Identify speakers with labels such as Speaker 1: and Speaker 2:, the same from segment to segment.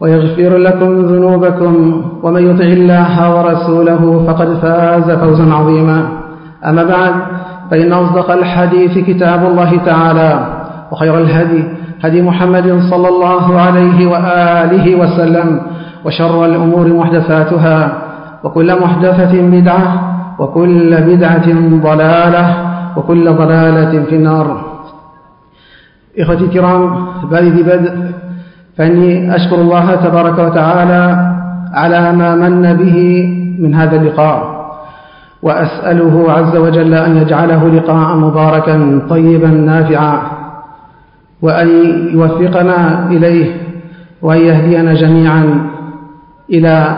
Speaker 1: ويغفر لكم ذنوبكم ومن يطع الله ورسوله فقد فاز فوزا عظيما أما بعد فإن أصدق الحديث كتاب الله تعالى وخير الهدي هدي محمد صلى الله عليه وآله وسلم وشر الأمور محدثاتها وكل محدثة بدعة وكل بدعة ضلالة وكل ضلالة في النار إخوتي الكرام بعد بدء فإني أشكر الله تبارك وتعالى على ما من به من هذا اللقاء وأسأله عز وجل أن يجعله لقاء مباركا طيبا نافعا وأن يوفقنا إليه وأن يهدينا جميعا إلى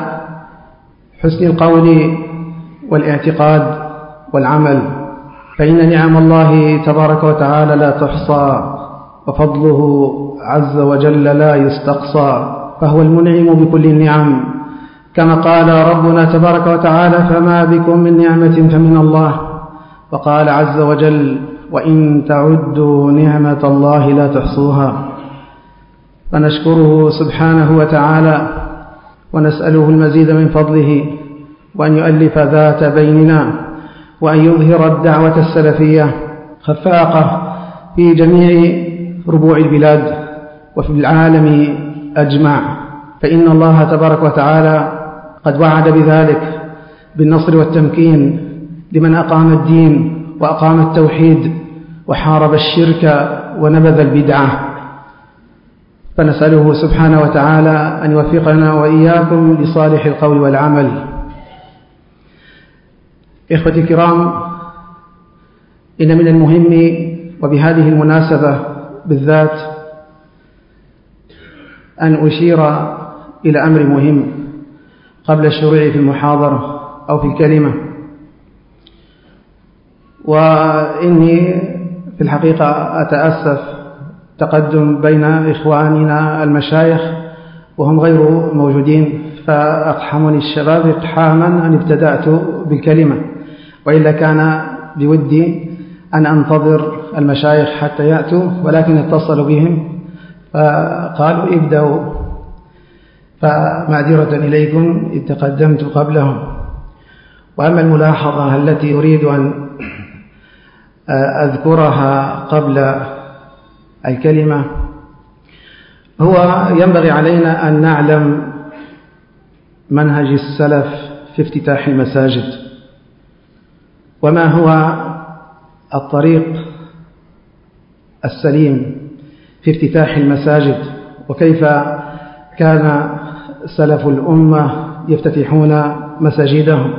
Speaker 1: حسن القول والاعتقاد والعمل فإن نعم الله تبارك وتعالى لا تحصى وفضله عز وجل لا يستقصى فهو المنعم بكل النعم كما قال ربنا تبارك وتعالى فما بكم من نعمة فمن الله وقال عز وجل وإن تعدوا نعمة الله لا تحصوها فنشكره سبحانه وتعالى ونسأله المزيد من فضله وأن يؤلف ذات بيننا وأن يظهر الدعوة السلفية خفاقة في جميع ربوع البلاد وفي العالم أجمع فإن الله تبارك وتعالى قد وعد بذلك بالنصر والتمكين لمن أقام الدين وأقام التوحيد وحارب الشرك ونبذ البدعة فنسأله سبحانه وتعالى أن يوفقنا وإياكم لصالح القول والعمل إخوتي الكرام إن من المهم وبهذه المناسبة بالذات أن أشير إلى أمر مهم قبل الشروع في المحاضرة أو في الكلمة وإني في الحقيقة أتأسف تقدم بين إخواننا المشايخ وهم غير موجودين فأقحمني الشباب إقحاما أن ابتدأت بالكلمة وإلا كان بودي أن أنتظر المشايخ حتى يأتوا ولكن اتصلوا بهم فقالوا ابدأوا فمعذرة إليكم إذ تقدمت قبلهم وأما الملاحظة التي أريد أن آه، أذكرها قبل الكلمة هو ينبغي علينا أن نعلم منهج السلف في افتتاح المساجد وما هو الطريق السليم في افتتاح المساجد وكيف كان سلف الأمة يفتتحون مساجدهم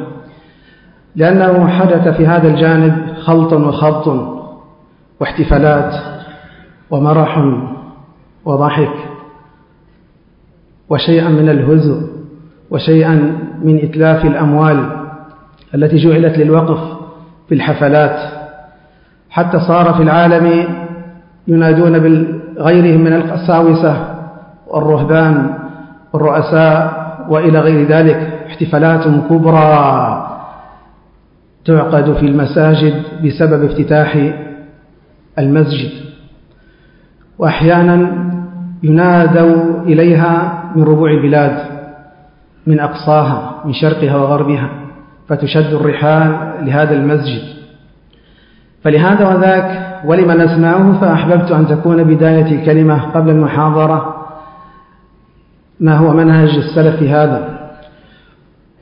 Speaker 1: لأنه حدث في هذا الجانب خلط وخبط واحتفالات ومرح وضحك وشيئا من الهزء وشيئا من إتلاف الأموال التي جعلت للوقف في الحفلات حتى صار في العالم ينادون بغيرهم من القساوسة والرهبان والرؤساء وإلى غير ذلك احتفالات كبرى تعقد في المساجد بسبب افتتاح المسجد وأحيانا ينادوا إليها من ربوع البلاد من أقصاها من شرقها وغربها فتشد الرحال لهذا المسجد فلهذا وذاك ولما نسمعه فأحببت أن تكون بداية كلمة قبل المحاضرة ما هو منهج السلف هذا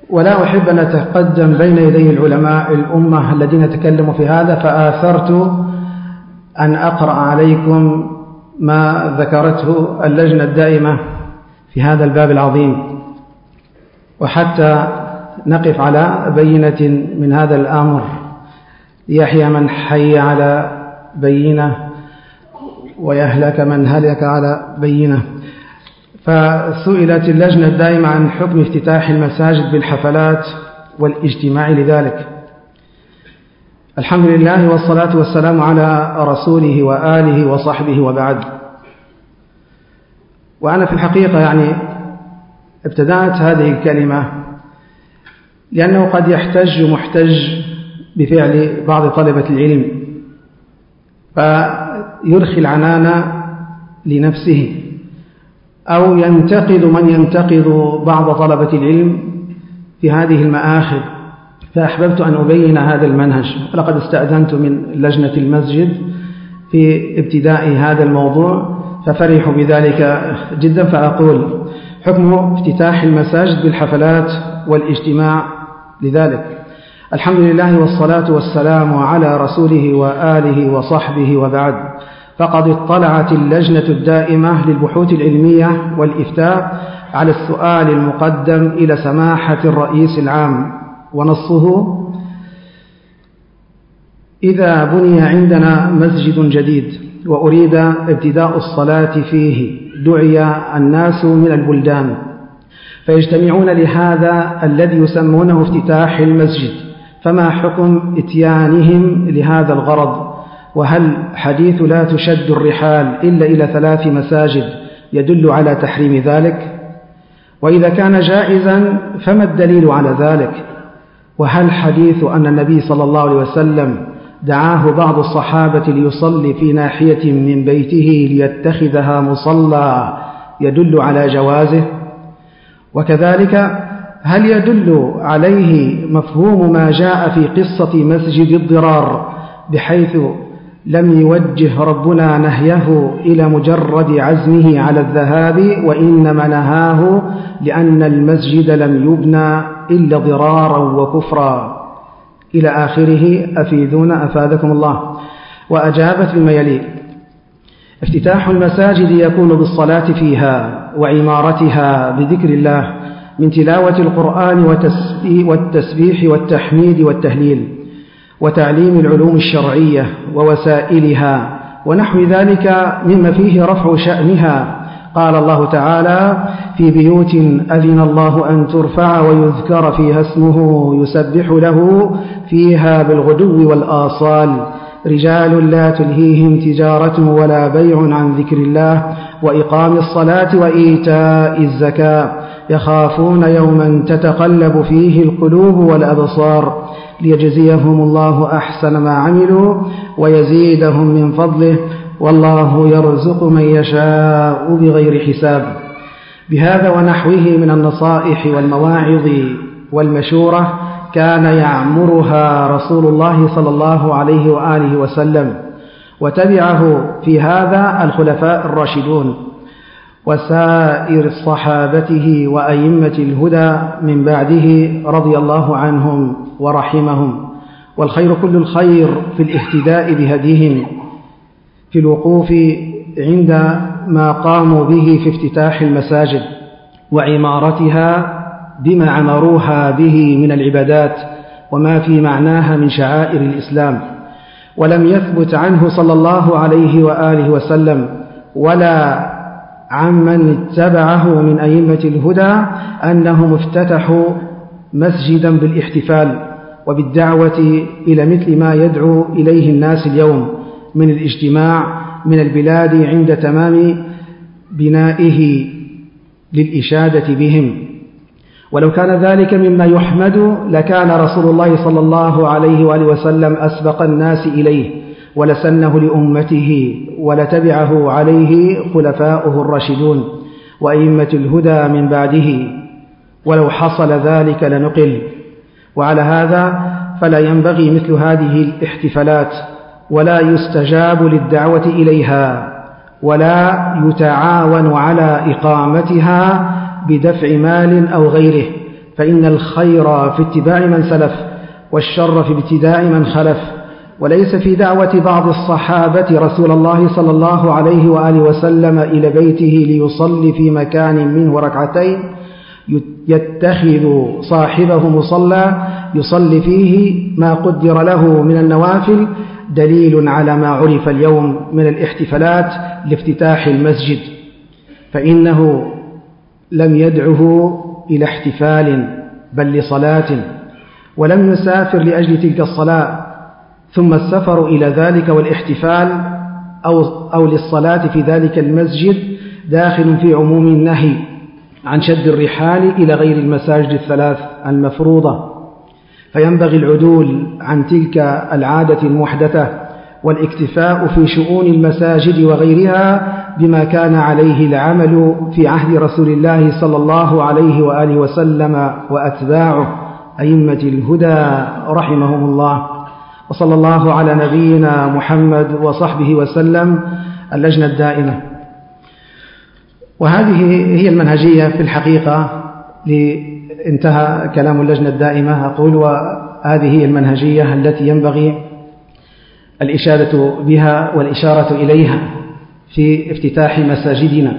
Speaker 1: ولا أحب أن أتقدم بين يدي العلماء الأمة الذين تكلموا في هذا فآثرت أن أقرأ عليكم ما ذكرته اللجنة الدائمة في هذا الباب العظيم وحتى نقف على بينة من هذا الأمر يحيى من حي على بينه ويهلك من هلك على بينه فسئلت اللجنة الدائمة عن حكم افتتاح المساجد بالحفلات والاجتماع لذلك الحمد لله والصلاة والسلام على رسوله وآله وصحبه وبعد وأنا في الحقيقة يعني ابتدأت هذه الكلمة لأنه قد يحتج محتج بفعل بعض طلبة العلم فيرخي العنان لنفسه أو ينتقد من ينتقد بعض طلبة العلم في هذه المآخر فأحببت أن أبين هذا المنهج لقد استأذنت من لجنة المسجد في ابتداء هذا الموضوع ففرحوا بذلك جدا فأقول حكم افتتاح المساجد بالحفلات والاجتماع لذلك الحمد لله والصلاة والسلام على رسوله وآله وصحبه وبعد فقد اطلعت اللجنة الدائمة للبحوث العلمية والإفتاء على السؤال المقدم إلى سماحة الرئيس العام ونصه إذا بني عندنا مسجد جديد وأريد ابتداء الصلاة فيه دعي الناس من البلدان فيجتمعون لهذا الذي يسمونه افتتاح المسجد فما حكم إتيانهم لهذا الغرض وهل حديث لا تشد الرحال إلا إلى ثلاث مساجد يدل على تحريم ذلك وإذا كان جائزا فما الدليل على ذلك وهل حديث أن النبي صلى الله عليه وسلم دعاه بعض الصحابة ليصلي في ناحية من بيته ليتخذها مصلى يدل على جوازه وكذلك هل يدل عليه مفهوم ما جاء في قصة مسجد الضرار بحيث لم يوجه ربنا نهيه إلى مجرد عزمه على الذهاب وإنما نهاه لأن المسجد لم يبنى إلا ضرارا وكفرا إلى آخره أفيدون أفادكم الله وأجابت بما يلي افتتاح المساجد يكون بالصلاة فيها وعمارتها بذكر الله من تلاوة القرآن والتسبيح والتحميد والتهليل وتعليم العلوم الشرعية ووسائلها ونحو ذلك مما فيه رفع شأنها قال الله تعالى في بيوت أذن الله أن ترفع ويذكر فيها اسمه يسبح له فيها بالغدو والآصال رجال لا تلهيهم تجارة ولا بيع عن ذكر الله وإقام الصلاة وإيتاء الزكاة يخافون يوما تتقلب فيه القلوب والأبصار ليجزيهم الله أحسن ما عملوا ويزيدهم من فضله والله يرزق من يشاء بغير حساب بهذا ونحوه من النصائح والمواعظ والمشورة كان يعمرها رسول الله صلى الله عليه وآله وسلم وتبعه في هذا الخلفاء الراشدون وسائر صحابته وأئمة الهدى من بعده رضي الله عنهم ورحمهم والخير كل الخير في الاهتداء بهديهم في الوقوف عند ما قاموا به في افتتاح المساجد وعمارتها بما عمروها به من العبادات وما في معناها من شعائر الإسلام ولم يثبت عنه صلى الله عليه وآله وسلم ولا عمن اتبعه من أئمة الهدى أنهم افتتحوا مسجدا بالاحتفال وبالدعوة إلى مثل ما يدعو إليه الناس اليوم من الاجتماع من البلاد عند تمام بنائه للإشادة بهم ولو كان ذلك مما يحمد لكان رسول الله صلى الله عليه وآله وسلم أسبق الناس إليه ولسنه لأمته ولتبعه عليه خلفاؤه الراشدون وأئمة الهدى من بعده ولو حصل ذلك لنقل وعلى هذا فلا ينبغي مثل هذه الاحتفالات ولا يستجاب للدعوة إليها ولا يتعاون على إقامتها بدفع مال أو غيره فإن الخير في اتباع من سلف والشر في ابتداء من خلف وليس في دعوة بعض الصحابة رسول الله صلى الله عليه وآله وسلم إلى بيته ليصلي في مكان منه ركعتين يتخذ صاحبه مصلى يصلي فيه ما قدر له من النوافل دليل على ما عرف اليوم من الاحتفالات لافتتاح المسجد فإنه لم يدعه إلى احتفال بل لصلاة ولم يسافر لأجل تلك الصلاة ثم السفر إلى ذلك والاحتفال أو, أو للصلاة في ذلك المسجد داخل في عموم النهي عن شد الرحال إلى غير المساجد الثلاث المفروضة فينبغي العدول عن تلك العادة المحدثة والاكتفاء في شؤون المساجد وغيرها بما كان عليه العمل في عهد رسول الله صلى الله عليه وآله وسلم وأتباعه أئمة الهدى رحمهم الله وصلى الله على نبينا محمد وصحبه وسلم اللجنة الدائمة وهذه هي المنهجية في الحقيقة انتهى كلام اللجنة الدائمة أقول وهذه هي المنهجية التي ينبغي الإشادة بها والإشارة إليها في افتتاح مساجدنا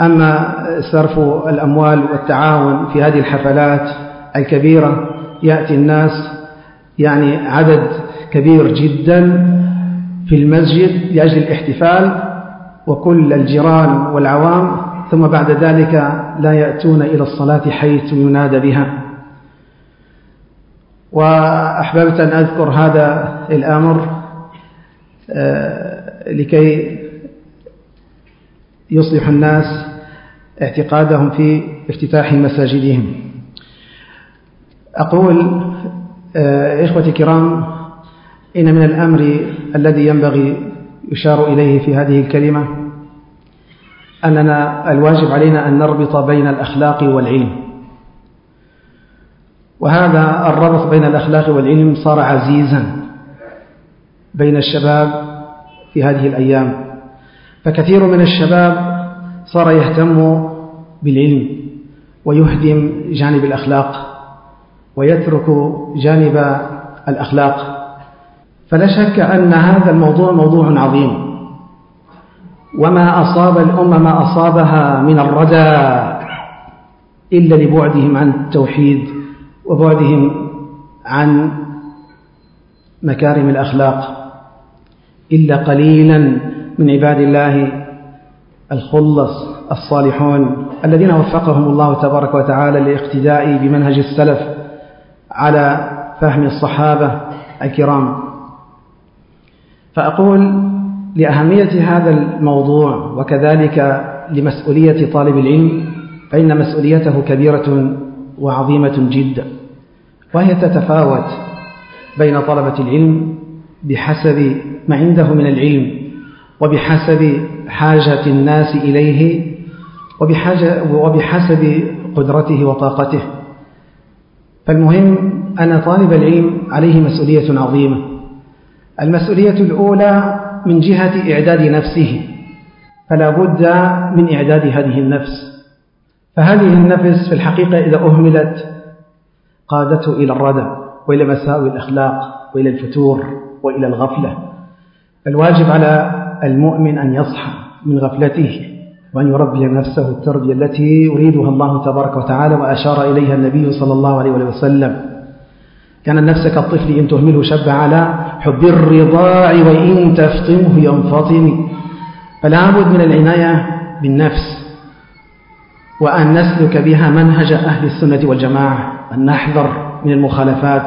Speaker 1: أما صرف الأموال والتعاون في هذه الحفلات الكبيرة يأتي الناس يعني عدد كبير جدا في المسجد لأجل الاحتفال وكل الجيران والعوام ثم بعد ذلك لا يأتون إلى الصلاة حيث ينادى بها وأحببت أن أذكر هذا الأمر آه، لكي يصلح الناس اعتقادهم في افتتاح مساجدهم أقول آه، إخوتي الكرام إن من الأمر الذي ينبغي يشار إليه في هذه الكلمة أننا الواجب علينا أن نربط بين الأخلاق والعلم وهذا الربط بين الأخلاق والعلم صار عزيزا بين الشباب في هذه الأيام فكثير من الشباب صار يهتم بالعلم ويهدم جانب الأخلاق ويترك جانب الأخلاق فلا شك أن هذا الموضوع موضوع عظيم وما أصاب الأمة ما أصابها من الردى إلا لبعدهم عن التوحيد وبعدهم عن مكارم الأخلاق إلا قليلا من عباد الله الخلص الصالحون الذين وفقهم الله تبارك وتعالى لاقتداء بمنهج السلف على فهم الصحابة الكرام فأقول لأهمية هذا الموضوع وكذلك لمسؤولية طالب العلم فإن مسؤوليته كبيرة وعظيمة جدا وهي تتفاوت بين طلبة العلم بحسب ما عنده من العلم وبحسب حاجة الناس إليه وبحاجة وبحسب قدرته وطاقته فالمهم أن طالب العلم عليه مسؤولية عظيمة المسؤولية الأولى من جهة إعداد نفسه فلا بد من إعداد هذه النفس فهذه النفس في الحقيقة إذا أهملت قادته إلى الردى وإلى مساوي الأخلاق وإلى الفتور وإلى الغفلة الواجب على المؤمن أن يصحى من غفلته وأن يربي نفسه التربية التي يريدها الله تبارك وتعالى وأشار إليها النبي صلى الله عليه وسلم كان النفس كالطفل إن تهمله شب على حب الرضاع وإن تفطمه ينفطم فلا بد من العناية بالنفس وأن نسلك بها منهج أهل السنة والجماعة أن نحذر من المخالفات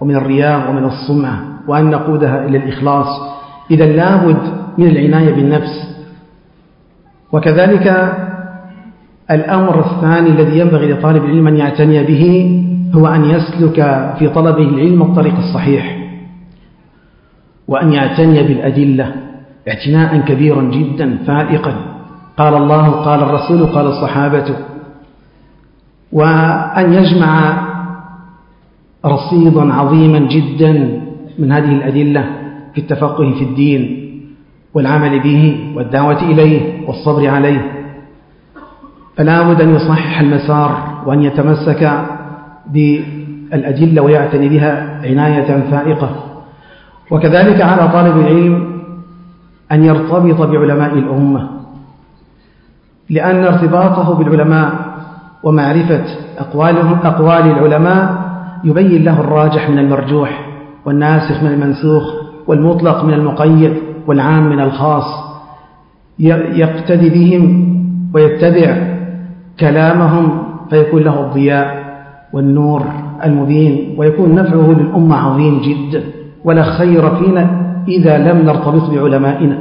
Speaker 1: ومن الرياء ومن الصمة وأن نقودها إلى الإخلاص إذا لا بد من العناية بالنفس وكذلك الأمر الثاني الذي ينبغي لطالب العلم أن يعتني به هو أن يسلك في طلبه العلم الطريق الصحيح وأن يعتني بالأدلة اعتناء كبيرا جدا فائقا قال الله قال الرسول قال الصحابة وأن يجمع رصيدا عظيما جدا من هذه الأدلة في التفقه في الدين والعمل به والدعوة إليه والصبر عليه فلا بد أن يصحح المسار وأن يتمسك بالأدلة ويعتني بها عناية فائقة وكذلك على طالب العلم أن يرتبط بعلماء الأمة لأن ارتباطه بالعلماء ومعرفة أقوالهم أقوال العلماء يبين له الراجح من المرجوح والناسخ من المنسوخ والمطلق من المقيد والعام من الخاص يقتدي بهم ويتبع كلامهم فيكون له الضياء والنور المبين ويكون نفعه للأمة عظيم جدا ولا خير فينا إذا لم نرتبط بعلمائنا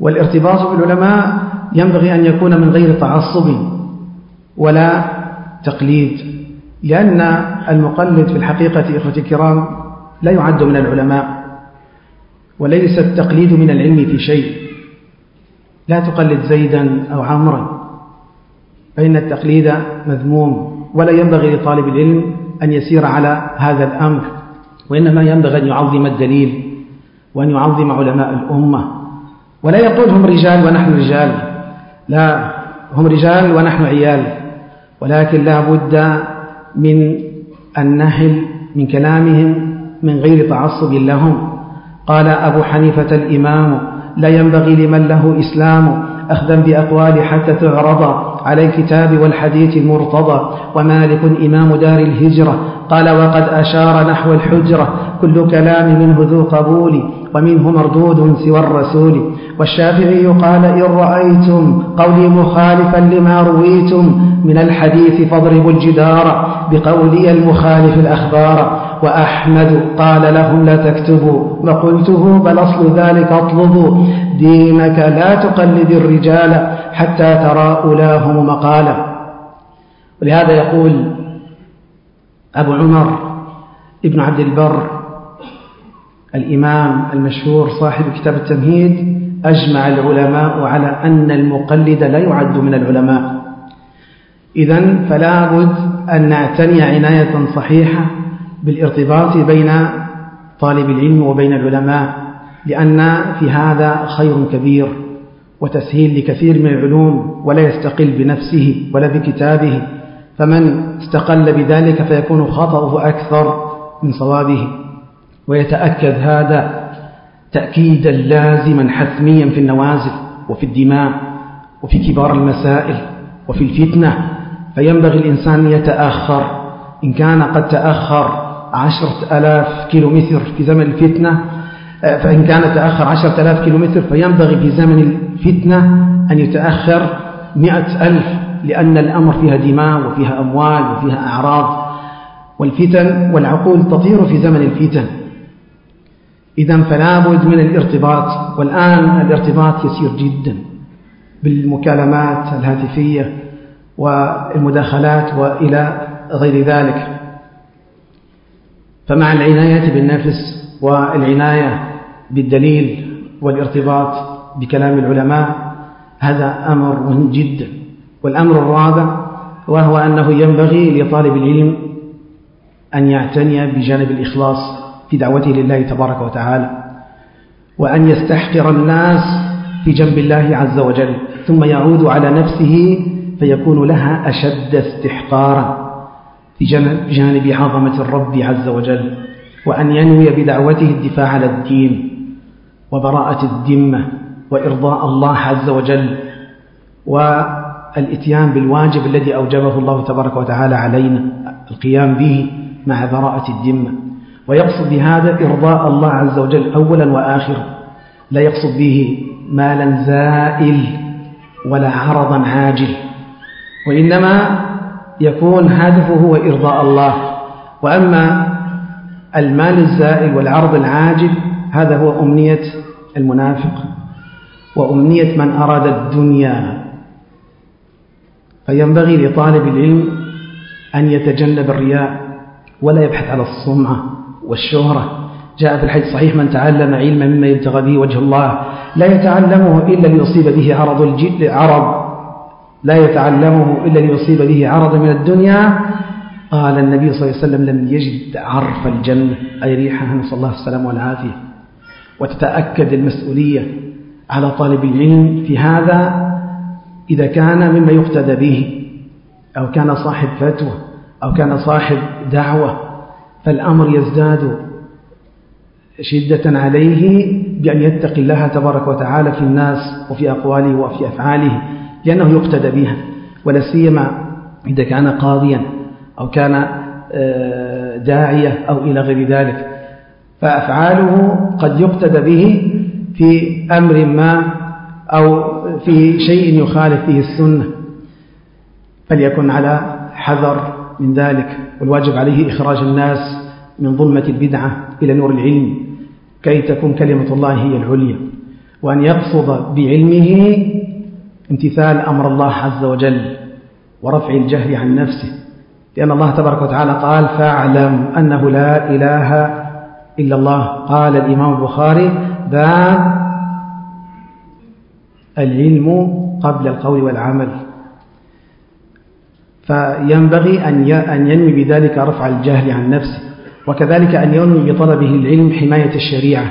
Speaker 1: والارتباط بالعلماء ينبغي أن يكون من غير تعصب ولا تقليد لأن المقلد في الحقيقة إخوة الكرام لا يعد من العلماء وليس التقليد من العلم في شيء لا تقلد زيدا أو عمرا فإن التقليد مذموم ولا ينبغي لطالب العلم أن يسير على هذا الأمر وإنما ينبغي أن يعظم الدليل وأن يعظم علماء الأمة ولا يقول هم رجال ونحن رجال لا هم رجال ونحن عيال ولكن لا بد من النهل من كلامهم من غير تعصب لهم قال أبو حنيفة الإمام لا ينبغي لمن له إسلام أخذا بأقوال حتى تعرض على الكتاب والحديث المرتضى ومالك إمام دار الهجرة قال وقد أشار نحو الحجرة كل كلام منه ذو قبول ومنه مردود سوى الرسول والشافعي قال إن رأيتم قولي مخالفا لما رويتم من الحديث فاضربوا الجدار بقولي المخالف الأخبار وأحمد قال لهم لا تكتبوا وقلته بل أصل ذلك اطلبوا دينك لا تقلد الرجال حتى ترى أولاهم مقالا ولهذا يقول أبو عمر ابن عبد البر الإمام المشهور صاحب كتاب التمهيد أجمع العلماء على أن المقلد لا يعد من العلماء إذا فلا بد أن نعتني عناية صحيحة بالارتباط بين طالب العلم وبين العلماء لأن في هذا خير كبير وتسهيل لكثير من العلوم ولا يستقل بنفسه ولا بكتابه فمن استقل بذلك فيكون خطأه أكثر من صوابه ويتأكد هذا تأكيدا لازما حتميا في النوازل وفي الدماء وفي كبار المسائل وفي الفتنة فينبغي الإنسان يتأخر إن كان قد تأخر عشرة ألاف كيلومتر في زمن الفتنة آه، فإن كان تأخر عشرة ألاف كيلومتر فينبغي في زمن الفتنة أن يتأخر مئة ألف لأن الأمر فيها دماء وفيها أموال وفيها أعراض والفتن والعقول تطير في زمن الفتن إذا فلا بد من الارتباط والآن الارتباط يسير جدا بالمكالمات الهاتفية والمداخلات وإلى غير ذلك فمع العناية بالنفس والعناية بالدليل والارتباط بكلام العلماء هذا أمر مهم جدا والأمر الرابع وهو أنه ينبغي لطالب العلم أن يعتني بجانب الإخلاص في دعوته لله تبارك وتعالى وأن يستحقر الناس في جنب الله عز وجل ثم يعود على نفسه فيكون لها أشد استحقارا بجانب عظمة الرب عز وجل وأن ينوي بدعوته الدفاع على الدين وبراءة الذمة وإرضاء الله عز وجل والإتيان بالواجب الذي أوجبه الله تبارك وتعالى علينا القيام به مع براءة الذمة ويقصد بهذا إرضاء الله عز وجل أولا وآخرا لا يقصد به مالا زائل ولا عرضا عاجل وإنما يكون هدفه هو إرضاء الله وأما المال الزائل والعرض العاجل هذا هو أمنية المنافق وأمنية من أراد الدنيا فينبغي لطالب العلم أن يتجنب الرياء ولا يبحث على السمعة والشهرة جاء في الحديث صحيح من تعلم علما مما يبتغى به وجه الله لا يتعلمه إلا ليصيب به عرض الجد عرض لا يتعلمه إلا ليصيب به عرض من الدنيا قال النبي صلى الله عليه وسلم لم يجد عرف الجنة أي ريحها نسأل الله السلام والعافية وتتأكد المسؤولية على طالب العلم في هذا إذا كان مما يقتدى به أو كان صاحب فتوى أو كان صاحب دعوة فالأمر يزداد شدة عليه بأن يتقي الله تبارك وتعالى في الناس وفي أقواله وفي أفعاله لأنه يقتدى بها ولا سيما إذا كان قاضيا أو كان آه، داعية أو إلى غير ذلك فأفعاله قد يقتدى به في أمر ما أو في شيء يخالف فيه السنة فليكن على حذر من ذلك والواجب عليه إخراج الناس من ظلمة البدعة إلى نور العلم كي تكون كلمة الله هي العليا وأن يقصد بعلمه امتثال أمر الله عز وجل ورفع الجهل عن نفسه لأن الله تبارك وتعالى قال فاعلم أنه لا إله إلا الله قال الإمام البخاري باب العلم قبل القول والعمل فينبغي أن ينمي بذلك رفع الجهل عن نفسه وكذلك أن ينمي بطلبه العلم حماية الشريعة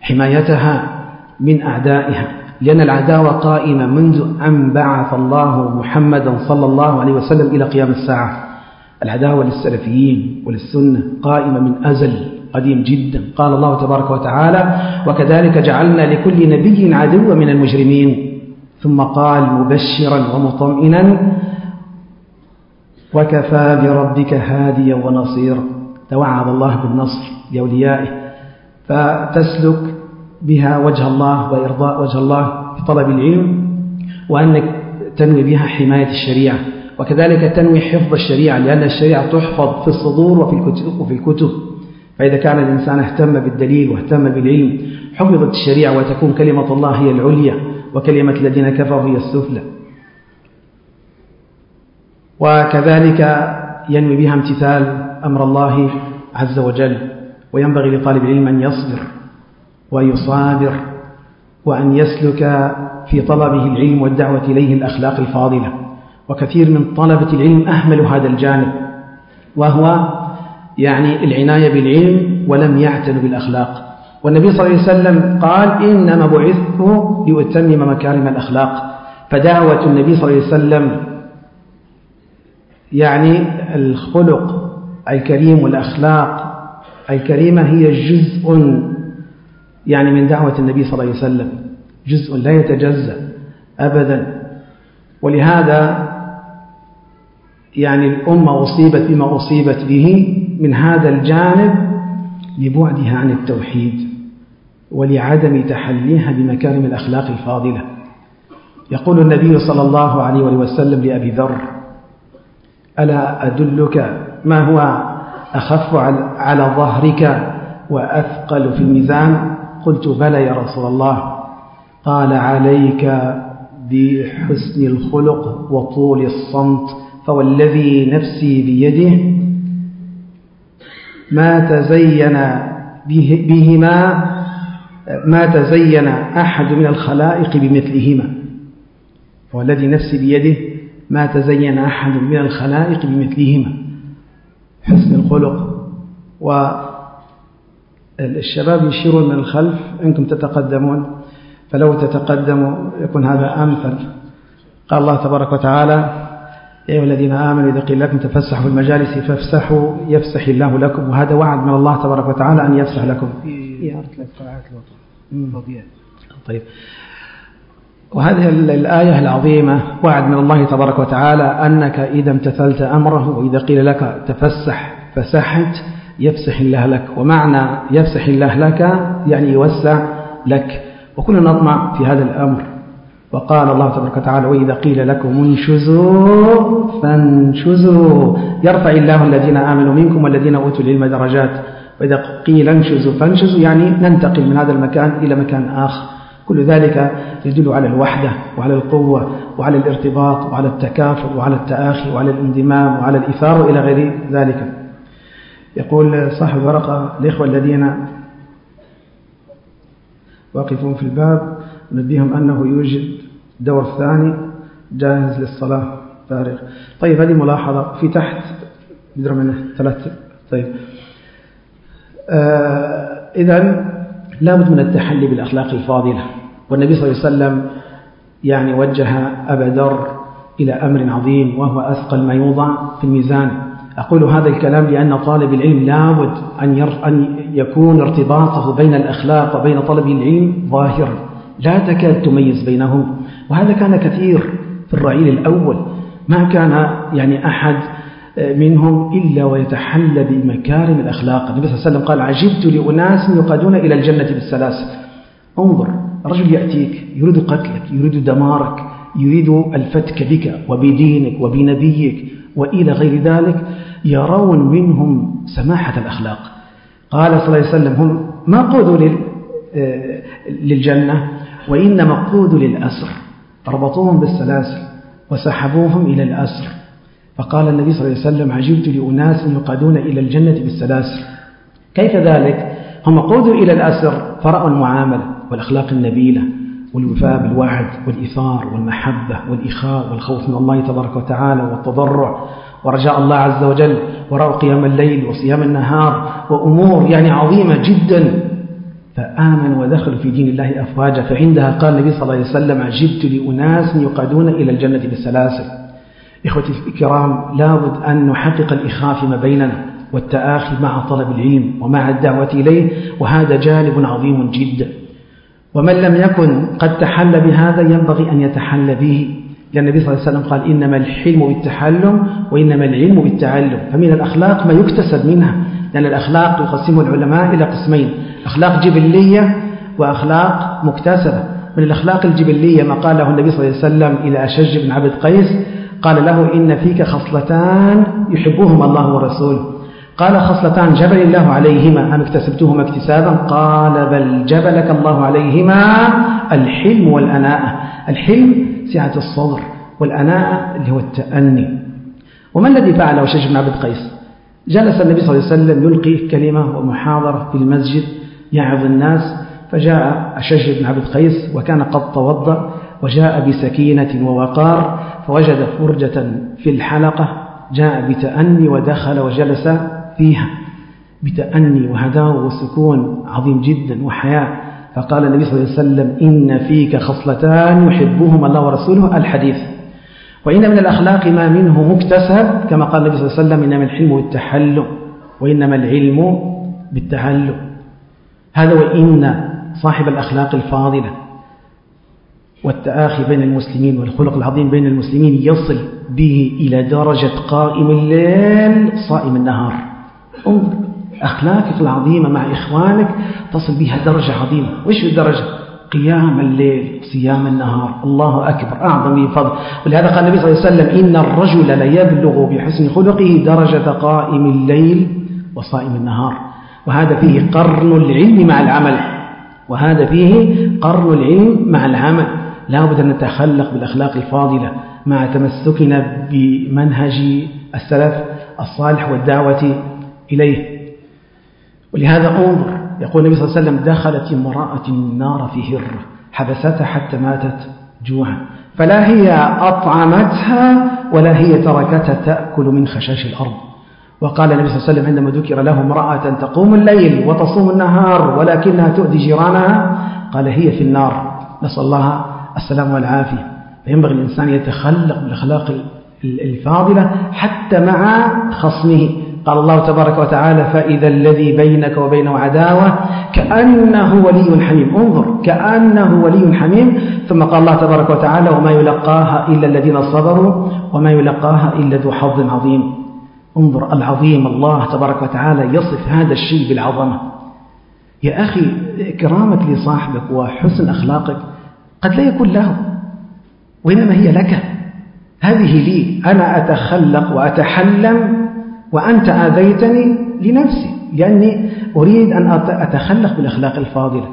Speaker 1: حمايتها من أعدائها لأن العداوة قائمة منذ أن بعث الله محمدا صلى الله عليه وسلم إلى قيام الساعة العداوة للسلفيين وللسنة قائمة من أزل قديم جدا قال الله تبارك وتعالى وكذلك جعلنا لكل نبي عدوا من المجرمين ثم قال مبشرا ومطمئنا وكفى بربك هاديا ونصيرا توعد الله بالنصر لأوليائه فتسلك بها وجه الله وإرضاء وجه الله في طلب العلم وأنك تنوي بها حماية الشريعة وكذلك تنوي حفظ الشريعة لأن الشريعة تحفظ في الصدور وفي الكتب, وفي الكتب فإذا كان الإنسان اهتم بالدليل واهتم بالعلم حفظت الشريعة وتكون كلمة الله هي العليا وكلمة الذين كفروا هي السفلى وكذلك ينوي بها امتثال أمر الله عز وجل وينبغي لطالب العلم أن يصبر ويصابر وأن يسلك في طلبه العلم والدعوة إليه الأخلاق الفاضلة وكثير من طلبة العلم أهملوا هذا الجانب وهو يعني العناية بالعلم ولم يعتنوا بالأخلاق والنبي صلى الله عليه وسلم قال إنما بعثت لأتمم مكارم الأخلاق فدعوة النبي صلى الله عليه وسلم يعني الخلق الكريم والأخلاق الكريمة هي جزء يعني من دعوة النبي صلى الله عليه وسلم جزء لا يتجزأ أبدا ولهذا يعني الأمة أصيبت بما أصيبت به من هذا الجانب لبعدها عن التوحيد ولعدم تحليها بمكارم الأخلاق الفاضلة يقول النبي صلى الله عليه وسلم لأبي ذر ألا أدلك ما هو أخف على ظهرك وأثقل في الميزان قلت بلى يا رسول الله قال عليك بحسن الخلق وطول الصمت فوالذي نفسي بيده ما تزين به بهما ما تزين أحد من الخلائق بمثلهما فوالذي نفسي بيده ما تزين أحد من الخلائق بمثلهما حسن الخلق و الشباب يشيرون من الخلف أنكم تتقدمون فلو تتقدموا يكون هذا أمثل قال الله تبارك وتعالى يا أيها الذين آمنوا إذا قيل لكم تفسحوا في المجالس فافسحوا يفسح الله لكم وهذا وعد من الله تبارك وتعالى أن يفسح لكم في قاعات الوطن طيب وهذه الآية العظيمة وعد من الله تبارك وتعالى أنك إذا امتثلت أمره وإذا قيل لك تفسح فسحت يفسح الله لك ومعنى يفسح الله لك يعني يوسع لك وكنا نطمع في هذا الأمر وقال الله تبارك وتعالى وإذا قيل لكم انشزوا فانشزوا يرفع الله الذين آمنوا منكم والذين أوتوا العلم درجات وإذا قيل انشزوا فانشزوا يعني ننتقل من هذا المكان إلى مكان آخر كل ذلك يدل على الوحدة وعلى القوة وعلى الارتباط وعلى التكافؤ وعلى التآخي وعلى الاندماج وعلى الإثارة إلى غير ذلك يقول صاحب ورقة الإخوة الذين واقفون في الباب نبيهم أنه يوجد دور ثاني جاهز للصلاة فارغ طيب هذه ملاحظة في تحت ندرى منه ثلاث طيب آه، إذا لابد من التحلي بالأخلاق الفاضلة والنبي صلى الله عليه وسلم يعني وجه أبا ذر إلى أمر عظيم وهو أثقل ما يوضع في الميزان أقول هذا الكلام لأن طالب العلم لابد أن, ير... أن يكون ارتباطه بين الأخلاق وبين طلب العلم ظاهرا لا تكاد تميز بينهم وهذا كان كثير في الرعيل الأول ما كان يعني أحد آه، منهم إلا ويتحلى بمكارم الأخلاق النبي صلى الله عليه وسلم قال عجبت لأناس يقادون إلى الجنة بالسلاسل انظر رجل يأتيك يريد قتلك يريد دمارك يريد الفتك بك وبدينك وبنبيك وإلى غير ذلك يرون منهم سماحة الأخلاق قال صلى الله عليه وسلم هم ما قودوا آه، للجنة وإنما قودوا للأسر ربطوهم بالسلاسل وسحبوهم إلى الأسر فقال النبي صلى الله عليه وسلم عجبت لأناس يقادون إلى الجنة بالسلاسل كيف ذلك؟ هم قودوا إلى الأسر فرأوا المعاملة والأخلاق النبيلة والوفاء بالوعد والإثار والمحبة والإخاء والخوف من الله تبارك وتعالى والتضرع ورجاء الله عز وجل ورأوا قيام الليل وصيام النهار وأمور يعني عظيمة جدا فآمنوا ودخلوا في دين الله أفواجا فعندها قال النبي صلى الله عليه وسلم عجبت لأناس يقادون إلى الجنة بالسلاسل إخوتي الكرام لابد أن نحقق الإخاء فيما بيننا والتآخي مع طلب العلم ومع الدعوة إليه وهذا جانب عظيم جدا ومن لم يكن قد تحل بهذا ينبغي أن يتحل به لأن النبي صلى الله عليه وسلم قال إنما الحلم بالتحلم وإنما العلم بالتعلم فمن الأخلاق ما يكتسب منها لأن الأخلاق يقسمها العلماء إلى قسمين أخلاق جبلية وأخلاق مكتسبة من الأخلاق الجبلية ما قاله النبي صلى الله عليه وسلم إلى أشج بن عبد قيس قال له إن فيك خصلتان يحبهما الله ورسوله قال خصلتان جبل الله عليهما أم اكتسبتهما اكتسابا قال بل جبلك الله عليهما الحلم والأناءة الحلم سعة الصدر والأناء اللي هو التأني وما الذي فعله شيخ بن عبد القيس جلس النبي صلى الله عليه وسلم يلقي كلمة ومحاضرة في المسجد يعظ الناس فجاء شجع بن عبد القيس وكان قد توضأ وجاء بسكينة ووقار فوجد فرجة في الحلقة جاء بتأني ودخل وجلس فيها بتأني وهداوة وسكون عظيم جدا وحياه فقال النبي صلى الله عليه وسلم إن فيك خصلتان يحبهما الله ورسوله الحديث وإن من الأخلاق ما منه مكتسب كما قال النبي صلى الله عليه وسلم إنما الحلم بالتحلم وإنما العلم بالتعلم هذا وإن صاحب الأخلاق الفاضلة والتآخي بين المسلمين والخلق العظيم بين المسلمين يصل به إلى درجة قائم الليل صائم النهار انظر أخلاقك العظيمة مع إخوانك تصل بها درجة عظيمة وإيش الدرجة؟ قيام الليل صيام النهار الله أكبر أعظم من فضل ولهذا قال النبي صلى الله عليه وسلم إن الرجل ليبلغ بحسن خلقه درجة قائم الليل وصائم النهار وهذا فيه قرن العلم مع العمل وهذا فيه قرن العلم مع العمل لا بد أن نتخلق بالأخلاق الفاضلة مع تمسكنا بمنهج السلف الصالح والدعوة إليه ولهذا انظر يقول النبي صلى الله عليه وسلم دخلت امرأة النار في هرة حبستها حتى ماتت جوعا فلا هي أطعمتها ولا هي تركتها تأكل من خشاش الأرض وقال النبي صلى الله عليه وسلم عندما ذكر له امرأة تقوم الليل وتصوم النهار ولكنها تؤذي جيرانها قال هي في النار نسأل الله السلام والعافية فينبغي الإنسان يتخلق بالأخلاق الفاضلة حتى مع خصمه قال الله تبارك وتعالى فإذا الذي بينك وبينه عداوة كأنه ولي حميم انظر كأنه ولي حميم ثم قال الله تبارك وتعالى وما يلقاها إلا الذين صبروا وما يلقاها إلا ذو حظ عظيم انظر العظيم الله تبارك وتعالى يصف هذا الشيء بالعظمة يا أخي كرامة لصاحبك وحسن أخلاقك قد لا يكون له وإنما هي لك هذه لي أنا أتخلق وأتحلم وأنت آذيتني لنفسي لأني أريد أن أتخلق بالأخلاق الفاضلة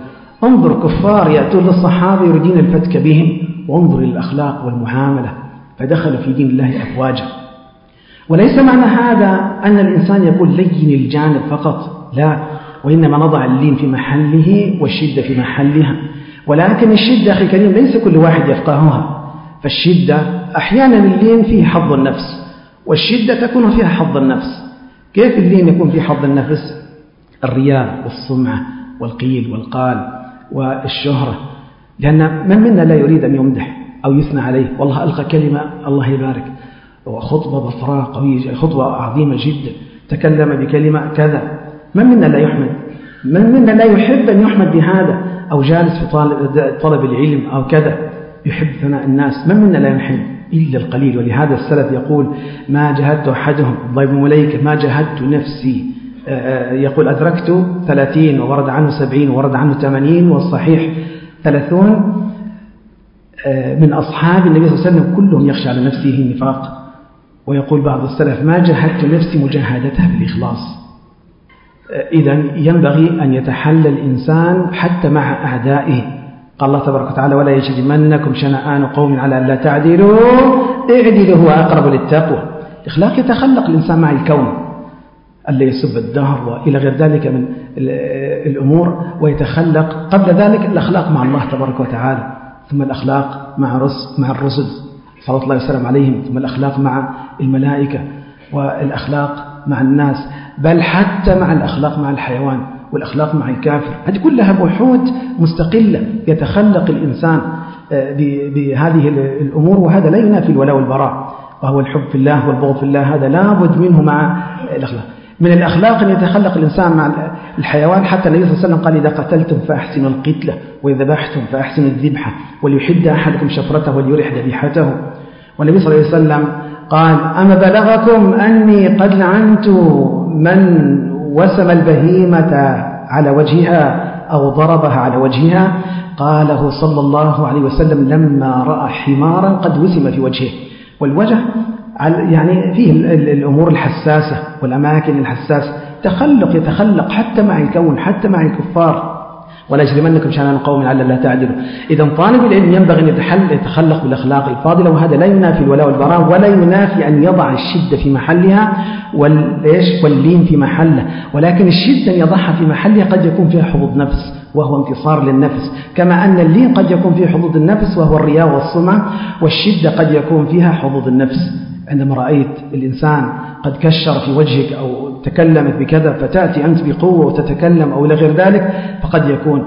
Speaker 1: انظر كفار يأتون للصحابة يريدون الفتك بهم وانظر للأخلاق والمعاملة فدخل في دين الله أفواجا وليس معنى هذا أن الإنسان يقول لين الجانب فقط لا وإنما نضع اللين في محله والشدة في محلها ولكن الشدة أخي الكريم ليس كل واحد يفقهها فالشدة أحيانا اللين فيه حظ النفس والشدة تكون فيها حظ النفس كيف الدين يكون فيه حظ النفس الرياء والسمعة والقيل والقال والشهرة لأن من منا لا يريد أن يمدح أو يثنى عليه والله ألقى كلمة الله يبارك وخطبة بصراء قوية خطبة عظيمة جدا تكلم بكلمة كذا من منا لا يحمد من منا لا يحب أن يحمد بهذا أو جالس في طالب, طلب العلم أو كذا يحب ثناء الناس من منا لا يحب إلا القليل ولهذا السلف يقول ما جهدت أحدهم ضيب مليك ما جهدت نفسي آه، آه، يقول أدركت ثلاثين وورد عنه سبعين وورد عنه ثمانين والصحيح ثلاثون آه، من أصحاب النبي صلى الله عليه وسلم كلهم يخشى على نفسه النفاق ويقول بعض السلف ما جاهدت نفسي مجاهدتها بالإخلاص إذا ينبغي أن يتحلى الإنسان حتى مع أعدائه قال الله تبارك وتعالى ولا يجرمنكم شنآن قوم على ألا تعدلوا اعدلوا هو أقرب للتقوى الإخلاق يتخلق الإنسان مع الكون ألا يسب الدهر وإلى غير ذلك من الأمور ويتخلق قبل ذلك الأخلاق مع الله تبارك وتعالى ثم الأخلاق مع مع الرسل صلى الله وسلم عليهم ثم الأخلاق مع الملائكة والأخلاق مع الناس بل حتى مع الأخلاق مع الحيوان والأخلاق مع الكافر هذه كلها بحوث مستقلة يتخلق الإنسان آه، بهذه الأمور وهذا لا ينافي الولاء والبراء وهو الحب في الله والبغض في الله هذا لابد منه مع الأخلاق من الأخلاق أن يتخلق الإنسان مع الحيوان حتى النبي صلى الله عليه وسلم قال إذا قتلتم فأحسنوا القتلة وإذا ذبحتم فأحسنوا الذبحة وليحد أحدكم شفرته وليرح ذبيحته والنبي صلى الله عليه وسلم قال أما بلغكم أني قد لعنت من وسم البهيمة على وجهها أو ضربها على وجهها قاله صلى الله عليه وسلم لما رأى حمارا قد وسم في وجهه والوجه يعني فيه الأمور الحساسة والأماكن الحساسة تخلق يتخلق حتى مع الكون حتى مع الكفار ولا يجرمنكم شنان قوم على لا تعدلوا إذا طالب العلم ينبغي أن يتخلق بالأخلاق الفاضلة وهذا لا ينافي الولاء والبراء ولا ينافي أن يضع الشدة في محلها واللين في محله ولكن الشدة أن يضعها في محلها قد يكون فيها حظوظ نفس وهو انتصار للنفس كما أن اللين قد يكون فيه حظوظ النفس وهو الرياء والسمعة والشدة قد يكون فيها حظوظ النفس عندما رأيت الإنسان قد كشر في وجهك أو تكلمت بكذا فتأتي أنت بقوة وتتكلم أو لغير ذلك فقد يكون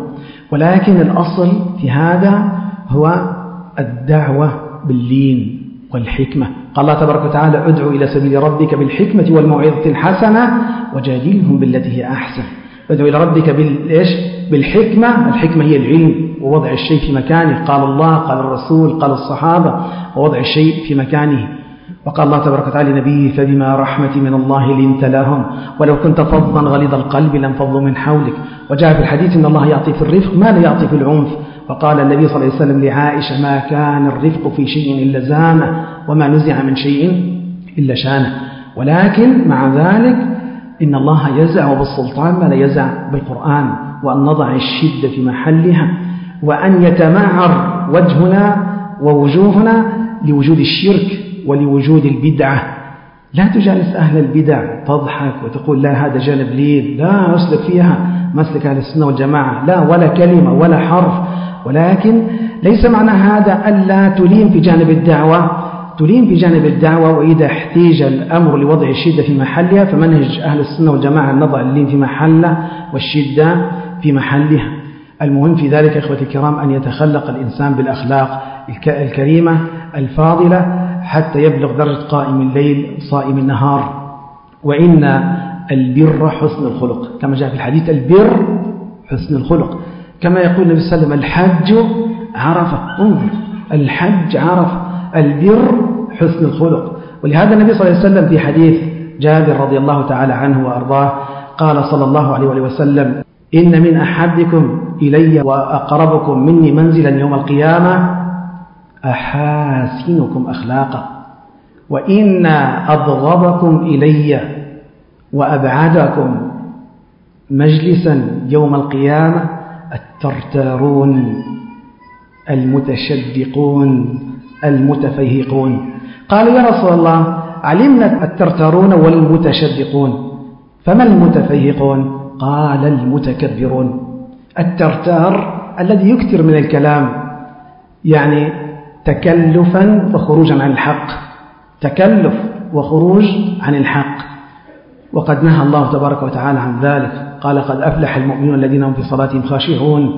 Speaker 1: ولكن الأصل في هذا هو الدعوة باللين والحكمة قال الله تبارك وتعالى ادعو إلى سبيل ربك بالحكمة والموعظة الحسنة وجادلهم بالتي هي أحسن ادعو إلى ربك بالإيش؟ بالحكمة الحكمة هي العلم ووضع الشيء في مكانه قال الله قال الرسول قال الصحابة ووضع الشيء في مكانه وقال الله تبارك وتعالى لنبيه فبما رحمة من الله لنت لهم ولو كنت فظا غليظ القلب لانفضوا من حولك وجاء في الحديث أن الله يعطي في الرفق ما لا يعطي في العنف وقال النبي صلى الله عليه وسلم لعائشة ما كان الرفق في شيء إلا زانه وما نزع من شيء إلا شانه ولكن مع ذلك إن الله يزع بالسلطان ما لا يزع بالقرآن وأن نضع الشدة في محلها وأن يتمعر وجهنا ووجوهنا لوجود الشرك ولوجود البدعة لا تجالس أهل البدع تضحك وتقول لا هذا جانب لين لا أسلك فيها مسلك أهل السنة والجماعة لا ولا كلمة ولا حرف ولكن ليس معنى هذا ألا تلين في جانب الدعوة تلين في جانب الدعوة وإذا احتيج الأمر لوضع الشدة في محلها فمنهج أهل السنة والجماعة أن نضع اللين في محله والشدة في محلها المهم في ذلك إخوة الكرام أن يتخلق الإنسان بالأخلاق الكريمة الفاضلة حتى يبلغ درجة قائم الليل صائم النهار وإن البر حسن الخلق كما جاء في الحديث البر حسن الخلق كما يقول النبي صلى الله عليه وسلم الحج عرف انظر الحج عرف البر حسن الخلق ولهذا النبي صلى الله عليه وسلم في حديث جابر رضي الله تعالى عنه وأرضاه قال صلى الله عليه وسلم إن من أحدكم إلي وأقربكم مني منزلا يوم القيامة أحاسنكم أخلاقا وإنا أبغضكم إلي وأبعدكم مجلسا يوم القيامة الترتارون المتشدقون المتفيهقون قال يا رسول الله علمنا الترترون والمتشدقون فما المتفيهقون قال المتكبرون الترتار الذي يكثر من الكلام يعني تكلفا وخروجا عن الحق تكلف وخروج عن الحق وقد نهى الله تبارك وتعالى عن ذلك قال قد أفلح المؤمنون الذين هم في صلاتهم خاشعون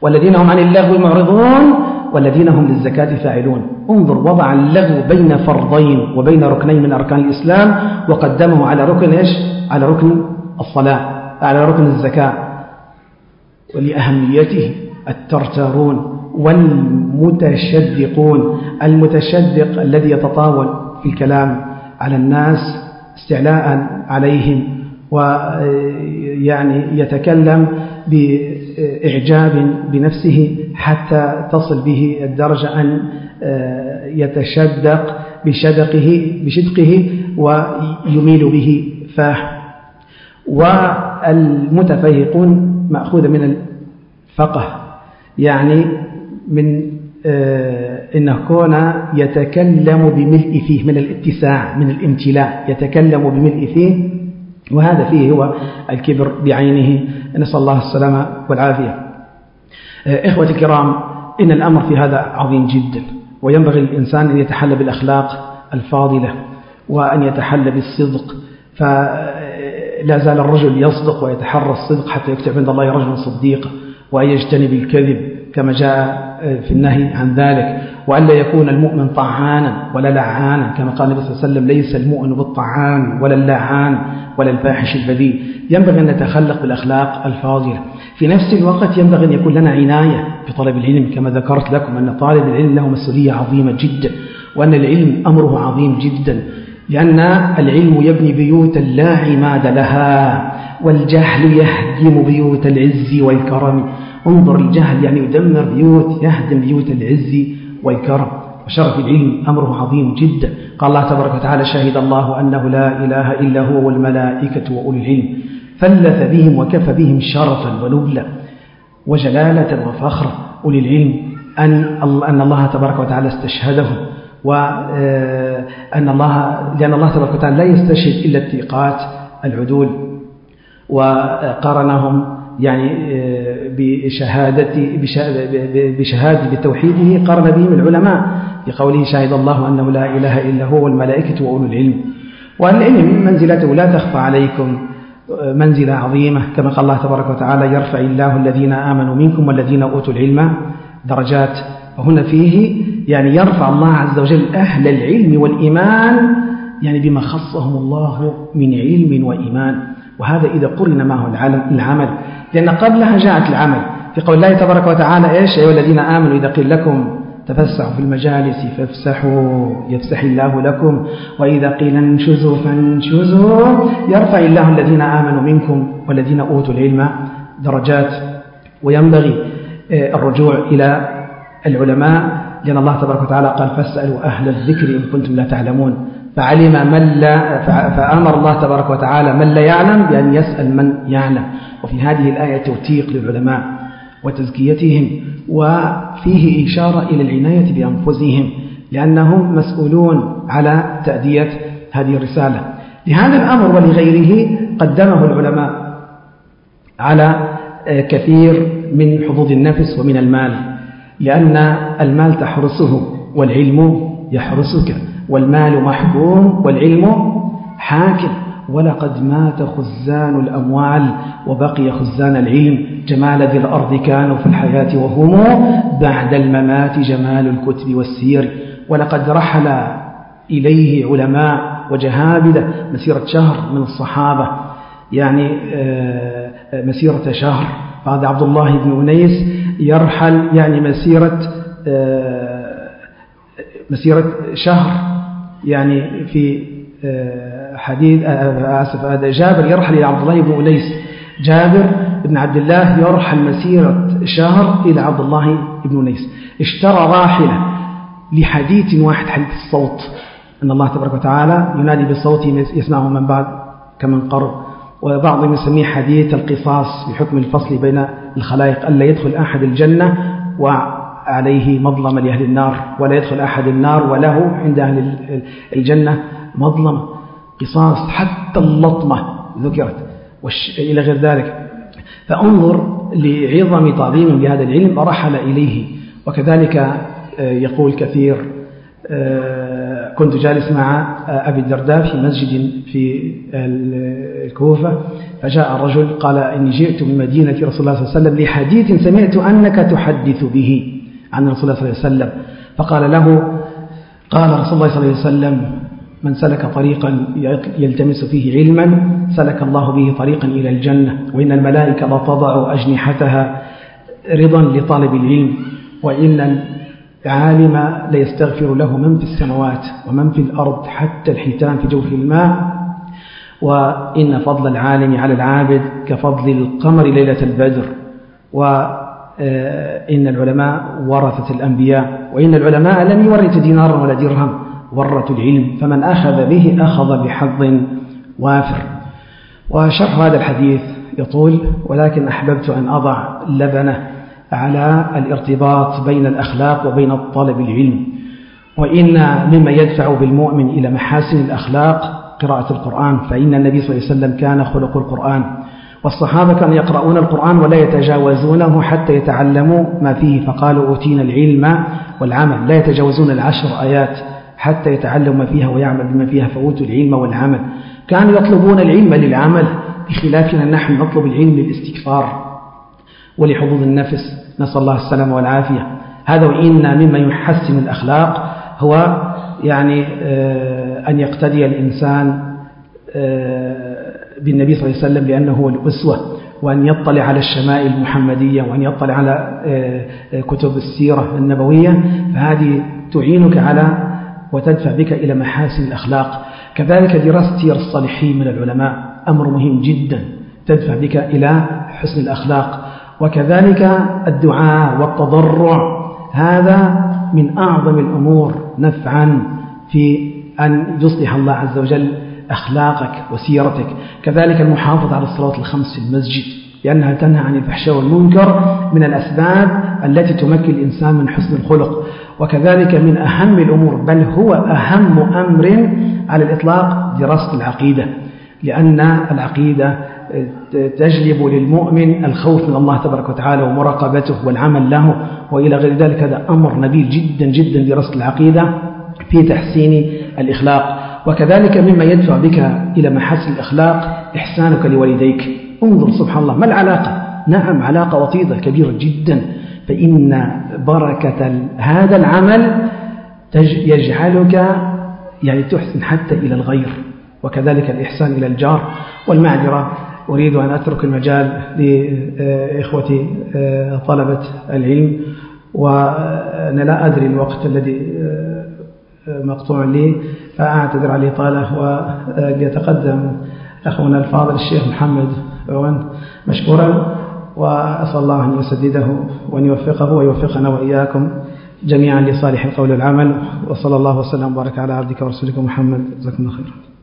Speaker 1: والذين هم عن اللغو معرضون والذين هم للزكاة فاعلون انظر وضع اللغو بين فرضين وبين ركنين من أركان الإسلام وقدمه على ركن إيش؟ على ركن الصلاة على ركن الزكاة ولأهميته الترترون والمتشدقون المتشدق الذي يتطاول في الكلام على الناس استعلاء عليهم ويعني آه، يتكلم بإعجاب بنفسه حتى تصل به الدرجة أن آه، يتشدق بشدقه, بشدقه ويميل به فاه والمتفهقون مأخوذ من الفقه يعني من آه، إنه كون يتكلم بملء فيه من الاتساع من الامتلاء يتكلم بملء فيه وهذا فيه هو الكبر بعينه نسأل الله السلامة والعافية آه، اخوتي الكرام إن الأمر في هذا عظيم جدا وينبغي للانسان أن يتحلى بالأخلاق الفاضلة وأن يتحلى بالصدق فلا آه، زال الرجل يصدق ويتحرى الصدق حتى يكتب عند الله رجلا صديقا وأن يجتنب الكذب كما جاء في النهي عن ذلك وأن لا يكون المؤمن طعانا ولا لعانا كما قال النبي صلى الله عليه وسلم ليس المؤمن بالطعان ولا اللعان ولا الفاحش البذيء ينبغي أن نتخلق بالأخلاق الفاضلة في نفس الوقت ينبغي أن يكون لنا عناية في طلب العلم كما ذكرت لكم أن طالب العلم له مسؤولية عظيمة جدا وأن العلم أمره عظيم جدا لأن العلم يبني بيوتا لا عماد لها والجهل يهدم بيوت العز والكرم انظر الجهل يعني يدمر بيوت يهدم بيوت العز والكرم وشرف العلم أمره عظيم جدا قال الله تبارك وتعالى شهد الله أنه لا إله إلا هو والملائكة وأولي العلم فلث بهم وكف بهم شرفا ونبلا وجلالة وفخرا أولي العلم أن أن الله تبارك وتعالى استشهدهم وأن آه، الله لأن الله تبارك وتعالى لا يستشهد إلا الثقات العدول وقارنهم يعني آه، بشهادة بشهادة بتوحيده قرن بهم العلماء بقوله شهد الله أنه لا إله إلا هو والملائكة وأولو العلم والعلم منزلته لا تخفى عليكم آه، منزلة عظيمة كما قال الله تبارك وتعالى يرفع الله الذين آمنوا منكم والذين أوتوا العلم درجات وهنا فيه يعني يرفع الله عز وجل أهل العلم والإيمان يعني بما خصهم الله من علم وإيمان وهذا إذا قرن معه العمل لأن قبلها جاءت العمل في قول الله تبارك وتعالى إيش أيها الذين آمنوا إذا قيل لكم تفسحوا في المجالس فافسحوا يفسح الله لكم وإذا قيل انشزوا فانشزوا يرفع الله الذين آمنوا منكم والذين أوتوا العلم درجات وينبغي آه، الرجوع إلى العلماء لأن الله تبارك وتعالى قال فاسألوا أهل الذكر إن كنتم لا تعلمون فعلم من لا فأمر الله تبارك وتعالى من لا يعلم بأن يسأل من يعلم وفي هذه الآية توثيق للعلماء وتزكيتهم وفيه إشارة إلى العناية بأنفسهم لأنهم مسؤولون على تأدية هذه الرسالة لهذا الأمر ولغيره قدمه العلماء على آه، كثير من حظوظ النفس ومن المال لأن المال تحرسه والعلم يحرسك والمال محكوم والعلم حاكم ولقد مات خزان الأموال وبقي خزان العلم جمال ذي الأرض كانوا في الحياة وهم بعد الممات جمال الكتب والسير ولقد رحل إليه علماء وجهابلة مسيرة شهر من الصحابة يعني آه، مسيرة شهر بعد عبد الله بن أنيس يرحل يعني مسيرة آه، مسيرة شهر يعني في آه، حديث آه، آه، آسف هذا جابر يرحل إلى عبد الله بن أنيس جابر بن عبد الله يرحل مسيرة شهر إلى عبد الله بن أنيس اشترى راحلة لحديث واحد حديث الصوت أن الله تبارك وتعالى ينادي بالصوت يسمعه من بعد كمن قرب وبعضهم يسميه حديث القصاص بحكم الفصل بين الخلائق ألا يدخل أحد الجنة وعليه مظلمة لأهل النار ولا يدخل أحد النار وله عند أهل الجنة مظلمة قصاص حتى اللطمة ذكرت إلى غير ذلك فانظر لعظم تعظيم لهذا العلم رحل إليه وكذلك آه، يقول كثير آه، كنت جالس مع آه، أبي الدرداء في مسجد في الكوفة فجاء الرجل قال إني جئت من مدينة رسول الله صلى الله عليه وسلم لحديث سمعت أنك تحدث به عن رسول الله صلى الله عليه وسلم فقال له قال رسول الله صلى الله عليه وسلم من سلك طريقا يلتمس فيه علما سلك الله به طريقا إلى الجنة وإن الملائكة لتضع أجنحتها رضا لطالب العلم وإن العالم ليستغفر له من في السماوات ومن في الأرض حتى الحيتان في جوف الماء وإن فضل العالم على العابد كفضل القمر ليلة البدر وإن آه، العلماء ورثة الأنبياء وإن العلماء لم يورث دينارا ولا درهم ورة العلم فمن أخذ به أخذ بحظ وافر وشرح هذا الحديث يطول ولكن أحببت أن أضع لبنة على الارتباط بين الأخلاق وبين الطالب العلم وإن مما يدفع بالمؤمن إلى محاسن الأخلاق قراءة القرآن فإن النبي صلى الله عليه وسلم كان خلق القرآن والصحابة كانوا يقرؤون القرآن ولا يتجاوزونه حتى يتعلموا ما فيه فقالوا أوتينا العلم والعمل لا يتجاوزون العشر آيات حتى يتعلم ما فيها ويعمل بما فيها فأوتوا العلم والعمل كانوا يطلبون العلم للعمل بخلافنا نحن نطلب العلم للاستكثار ولحظوظ النفس نسأل الله السلامة والعافية هذا وإن مما يحسن الأخلاق هو يعني آه، أن يقتدي الإنسان آه، بالنبي صلى الله عليه وسلم لأنه هو الأسوة وأن يطلع على الشمائل المحمدية وأن يطلع على آه، كتب السيرة النبوية فهذه تعينك على وتدفع بك إلى محاسن الأخلاق كذلك دراسة سير الصالحين من العلماء أمر مهم جدا تدفع بك إلى حسن الأخلاق وكذلك الدعاء والتضرع هذا من أعظم الأمور نفعا في أن يصلح الله عز وجل أخلاقك وسيرتك كذلك المحافظة على الصلوات الخمس في المسجد لأنها تنهى عن الفحشاء والمنكر من الأسباب التي تمكن الإنسان من حسن الخلق وكذلك من أهم الأمور بل هو أهم أمر على الإطلاق دراسة العقيدة لأن العقيدة تجلب للمؤمن الخوف من الله تبارك وتعالى ومراقبته والعمل له وإلى غير ذلك هذا أمر نبيل جدا جدا دراسة العقيدة في تحسين الإخلاق وكذلك مما يدفع بك إلى محاسن الإخلاق إحسانك لوالديك انظر سبحان الله ما العلاقة نعم علاقة وطيدة كبيرة جدا فإن بركة هذا العمل يجعلك يعني تحسن حتى إلى الغير وكذلك الإحسان إلى الجار والمعذرة أريد أن أترك المجال لإخوتي آه، طلبة العلم وأنا لا أدري الوقت الذي آه، مقطوع لي فأعتذر عليه طالة وليتقدم أخونا الفاضل الشيخ محمد عون مشكورا وأسأل الله أن يسدده وأن يوفقه ويوفقنا وإياكم جميعا لصالح القول والعمل وصلى الله وسلم وبارك على عبدك ورسولك محمد جزاكم الله خيرا